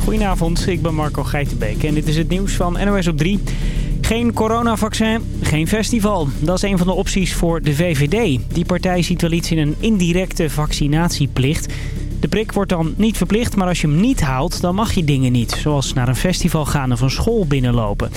Goedenavond, ik ben Marco Geitenbeek en dit is het nieuws van NOS op 3. Geen coronavaccin, geen festival. Dat is een van de opties voor de VVD. Die partij ziet wel iets in een indirecte vaccinatieplicht. De prik wordt dan niet verplicht, maar als je hem niet haalt, dan mag je dingen niet. Zoals naar een festival gaan of een school binnenlopen.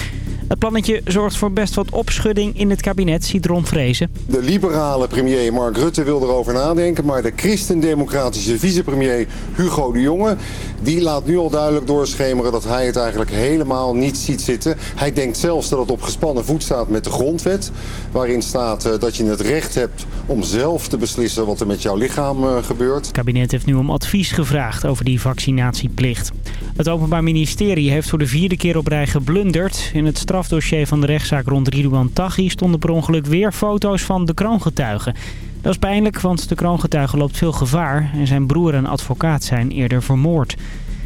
Het plannetje zorgt voor best wat opschudding in het kabinet, ziet Ron Vrezen. De liberale premier Mark Rutte wil erover nadenken, maar de christendemocratische vicepremier Hugo de Jonge... die laat nu al duidelijk doorschemeren dat hij het eigenlijk helemaal niet ziet zitten. Hij denkt zelfs dat het op gespannen voet staat met de grondwet... waarin staat eh, dat je het recht hebt om zelf te beslissen wat er met jouw lichaam eh, gebeurt. Het kabinet heeft nu om advies gevraagd over die vaccinatieplicht. Het Openbaar Ministerie heeft voor de vierde keer op rij geblunderd. In het strafdossier van de rechtszaak rond Ridouan Taghi stonden per ongeluk weer foto's van de kroongetuigen. Dat is pijnlijk, want de kroongetuige loopt veel gevaar en zijn broer en advocaat zijn eerder vermoord.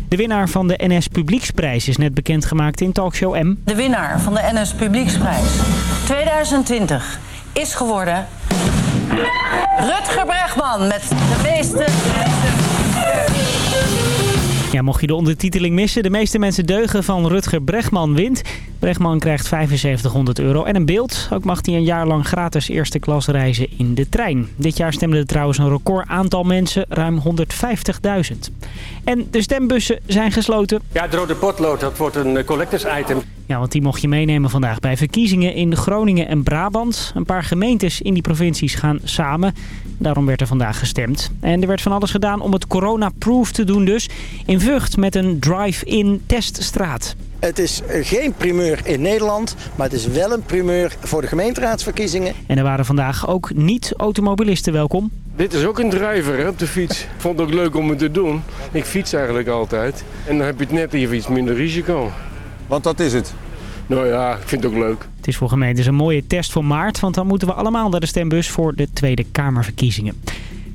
De winnaar van de NS Publieksprijs is net bekendgemaakt in Talkshow M. De winnaar van de NS Publieksprijs 2020 is geworden... Rutger Bregman met de meeste... Ja, mocht je de ondertiteling missen, de meeste mensen deugen van Rutger Bregman wint. Bregman krijgt 7500 euro en een beeld. Ook mag hij een jaar lang gratis eerste klas reizen in de trein. Dit jaar stemde er trouwens een record aantal mensen, ruim 150.000. En de stembussen zijn gesloten. Ja, het rode potlood, dat wordt een collectors item. Ja, want die mocht je meenemen vandaag bij verkiezingen in Groningen en Brabant. Een paar gemeentes in die provincies gaan samen. Daarom werd er vandaag gestemd. En er werd van alles gedaan om het corona-proof te doen dus. In Vught met een drive-in teststraat. Het is geen primeur in Nederland, maar het is wel een primeur voor de gemeenteraadsverkiezingen. En er waren vandaag ook niet-automobilisten welkom. Dit is ook een driver hè, op de fiets. Ik vond het ook leuk om het te doen. Ik fiets eigenlijk altijd. En dan heb je het net even iets minder risico. Want dat is het. Nou ja, ik vind het ook leuk. Het is voor gemeentes een mooie test voor maart, want dan moeten we allemaal naar de stembus voor de Tweede Kamerverkiezingen.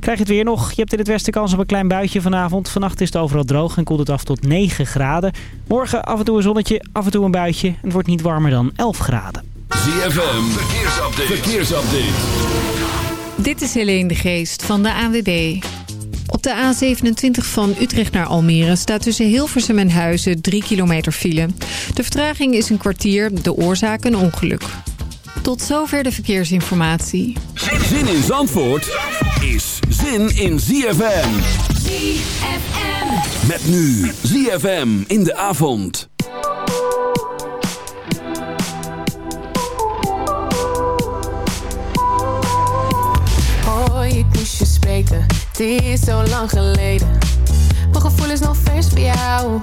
Krijg je het weer nog? Je hebt in het westen kans op een klein buitje vanavond. Vannacht is het overal droog en koelt het af tot 9 graden. Morgen af en toe een zonnetje, af en toe een buitje. Het wordt niet warmer dan 11 graden. ZFM, verkeersupdate. verkeersupdate. Dit is Helene de Geest van de ANWB. Op de A27 van Utrecht naar Almere staat tussen Hilversum en Huizen 3 kilometer file. De vertraging is een kwartier, de oorzaak een ongeluk. Tot zover de verkeersinformatie. Zin in Zandvoort is zin in ZFM. ZFM. Met nu ZFM in de avond. Het is zo lang geleden. Mijn gevoel is nog vers voor jou.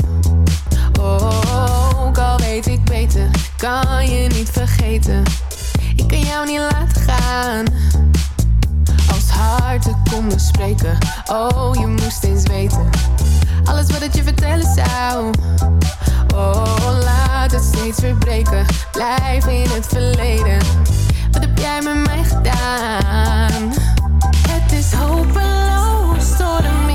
Oh, ook al weet ik beter, kan je niet vergeten. Ik kan jou niet laten gaan. Als harten konden spreken, oh je moest eens weten. Alles wat ik je vertellen zou. Oh, laat het steeds verbreken. Blijf in het verleden. Wat heb jij met mij gedaan? Het is hopeloos, storm in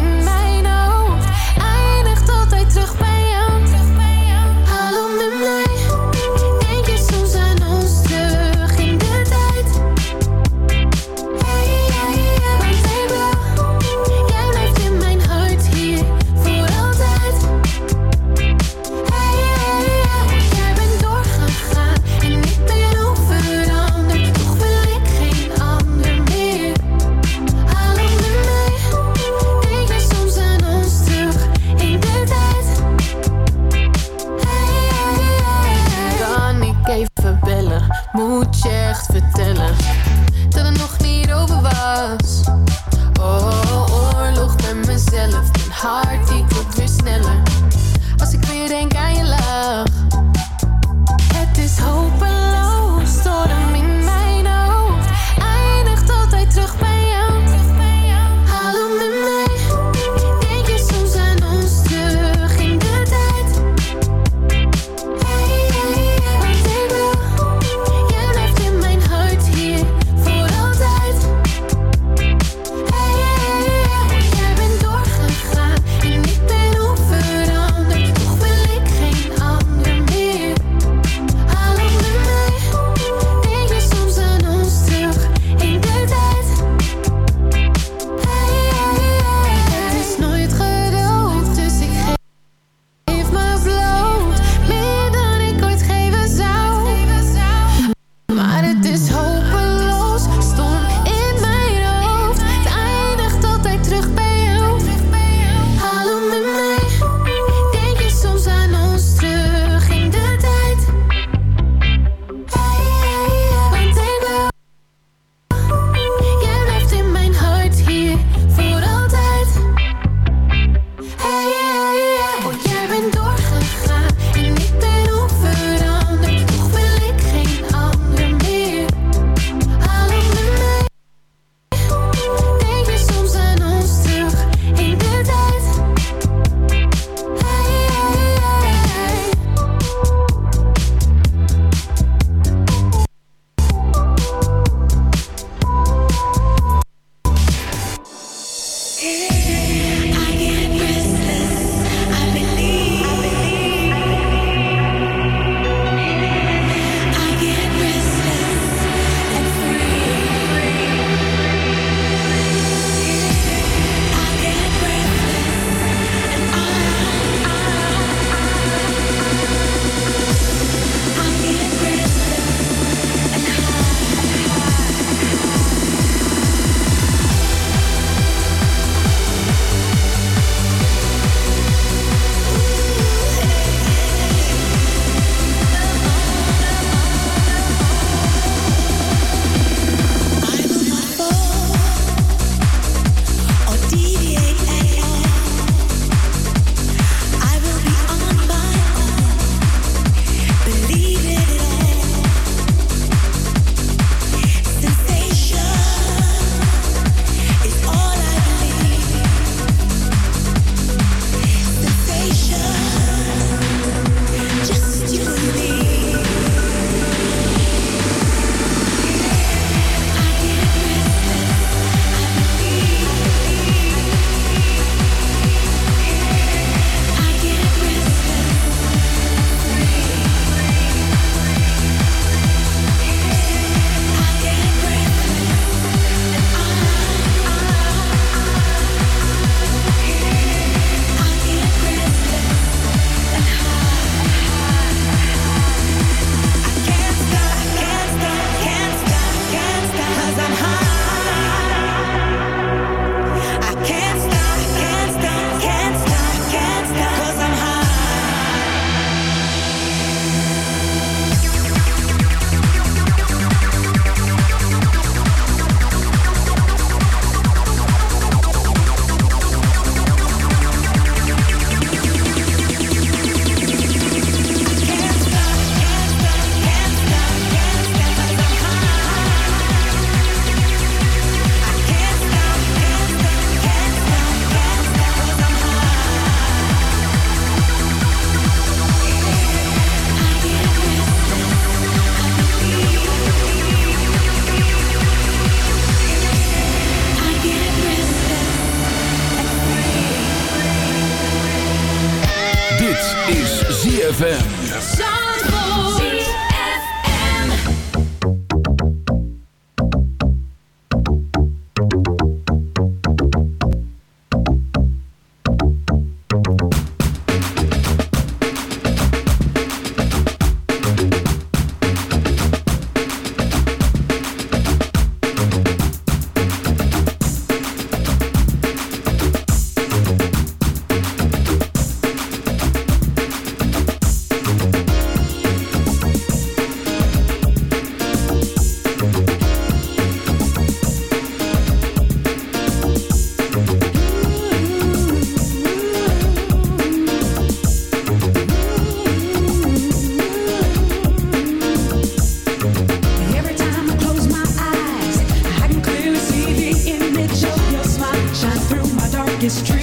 It's true.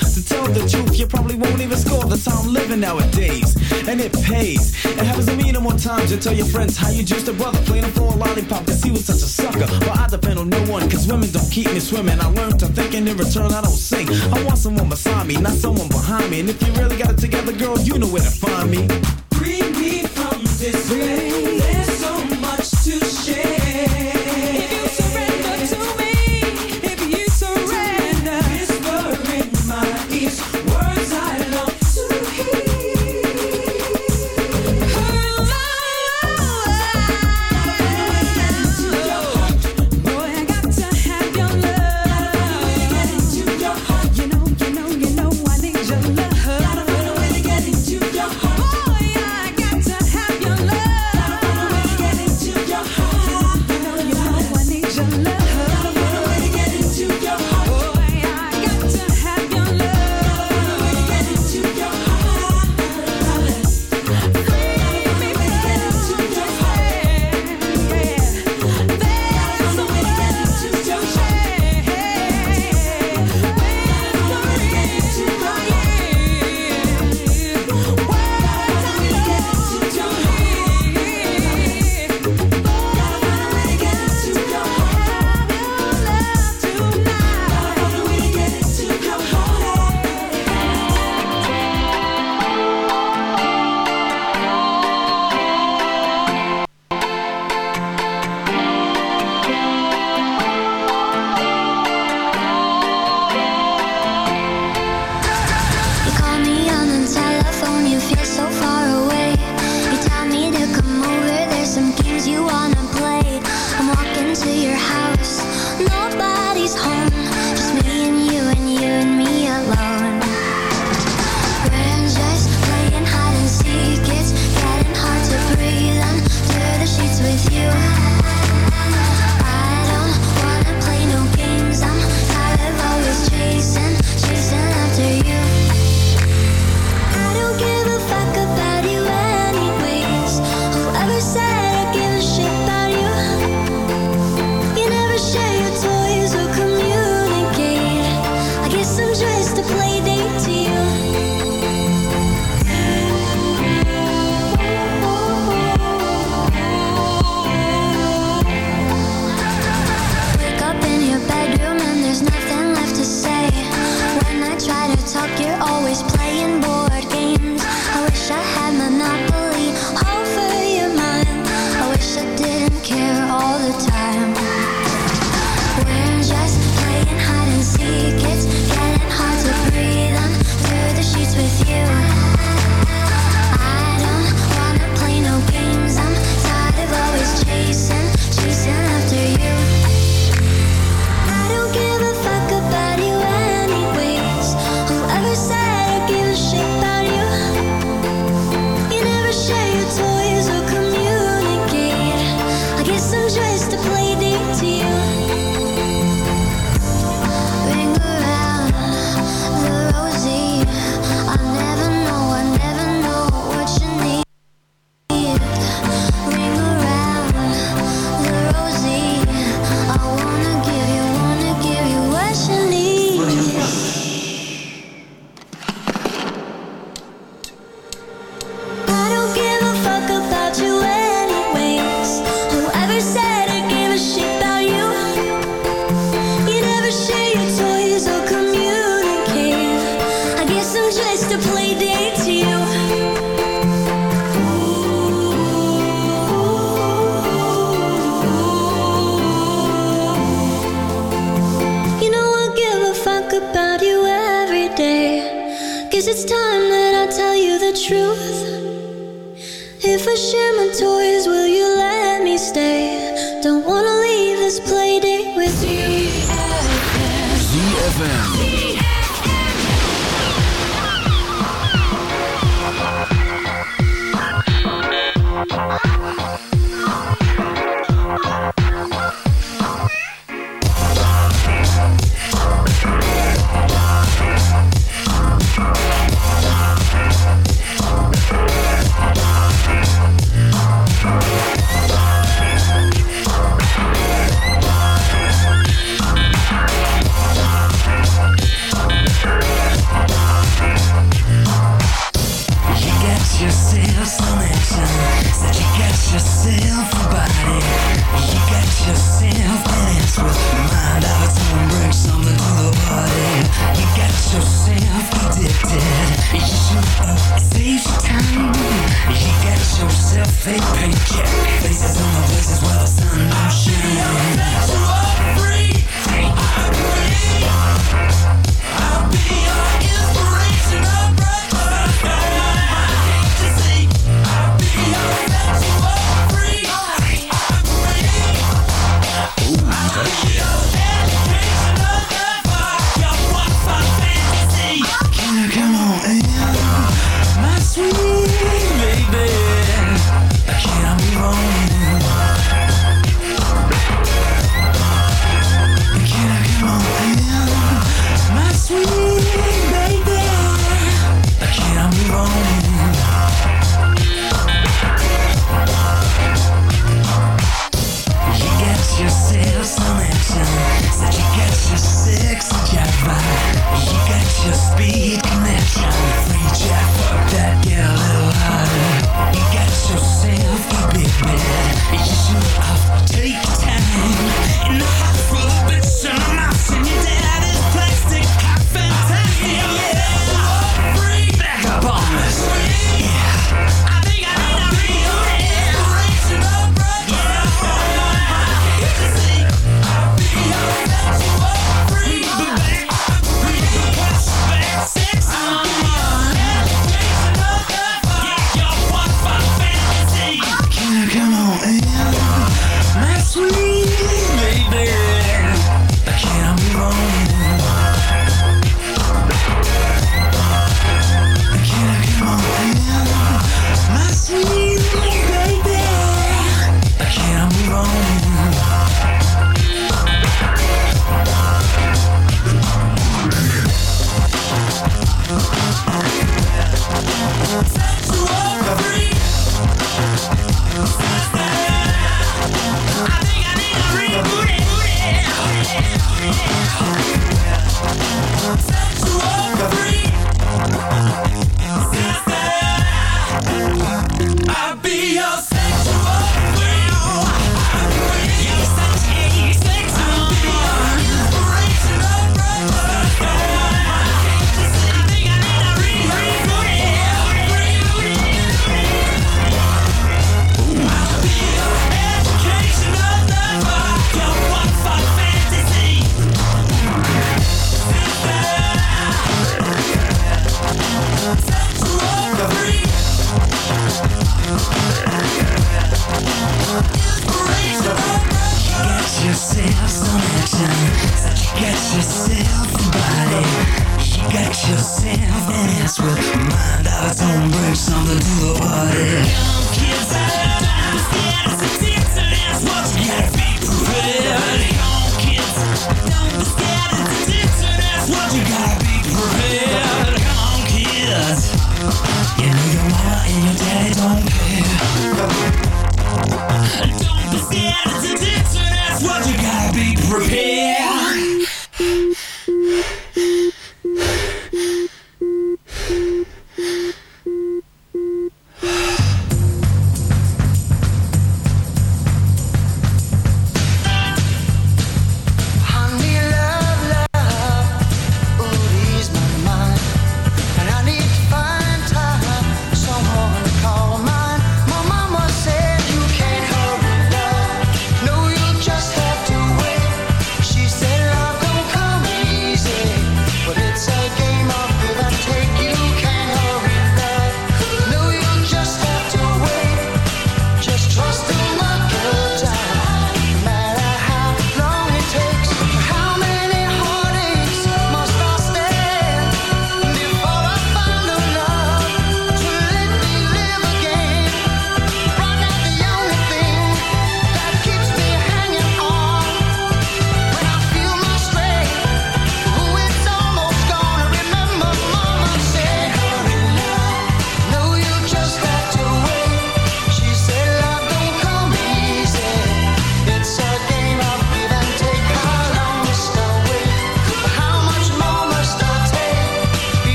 To tell the truth, you probably won't even score the time living nowadays. And it pays. It happens to me no more times. You tell your friends how you just a brother, playing him for a lollipop, cause he was such a sucker. But I depend on no one, cause women don't keep me swimming. I learned to think, and in return, I don't sing. I want someone beside me, not someone behind me. And if you really got it together, girl, you know where to find me. Free me from this grave.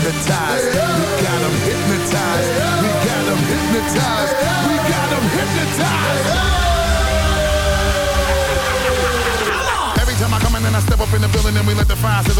Hypnotized.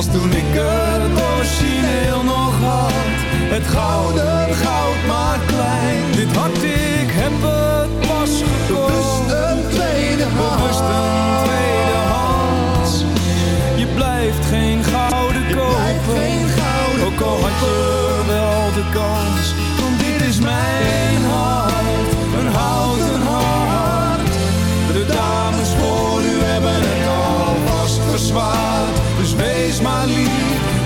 Als toen ik het origineel nog had, het gouden goud maar klein. Dit hart, ik heb het pas gekocht. Bewust een tweede hand. Bewust een tweede hand. Je blijft geen gouden kopen. Ook al had je wel de kans. Want dit is mijn